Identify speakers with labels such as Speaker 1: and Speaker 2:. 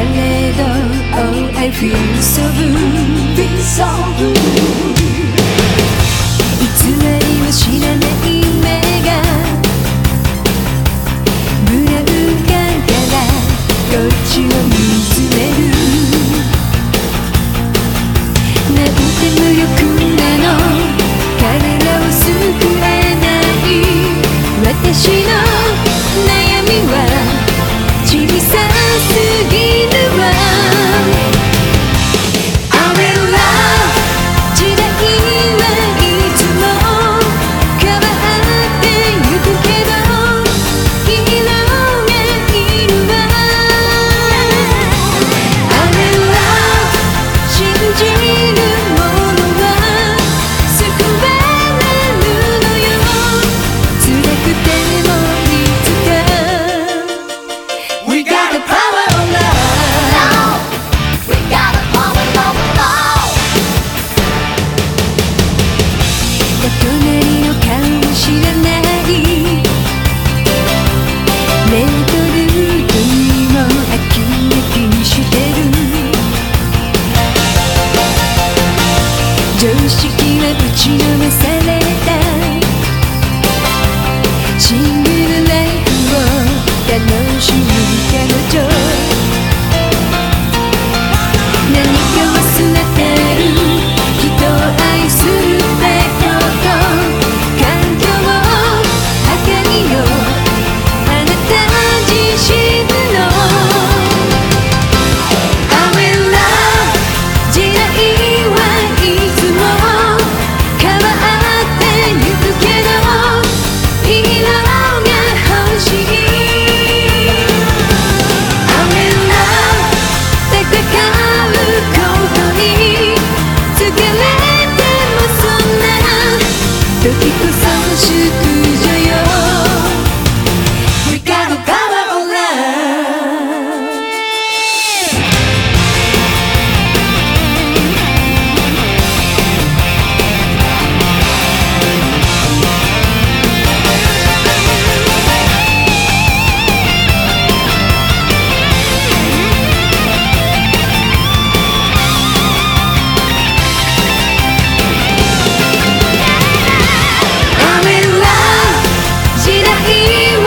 Speaker 1: A little, oh, I feel so blue. We got the power of love. Now, we
Speaker 2: got the power of love.
Speaker 1: きっ寂しく you.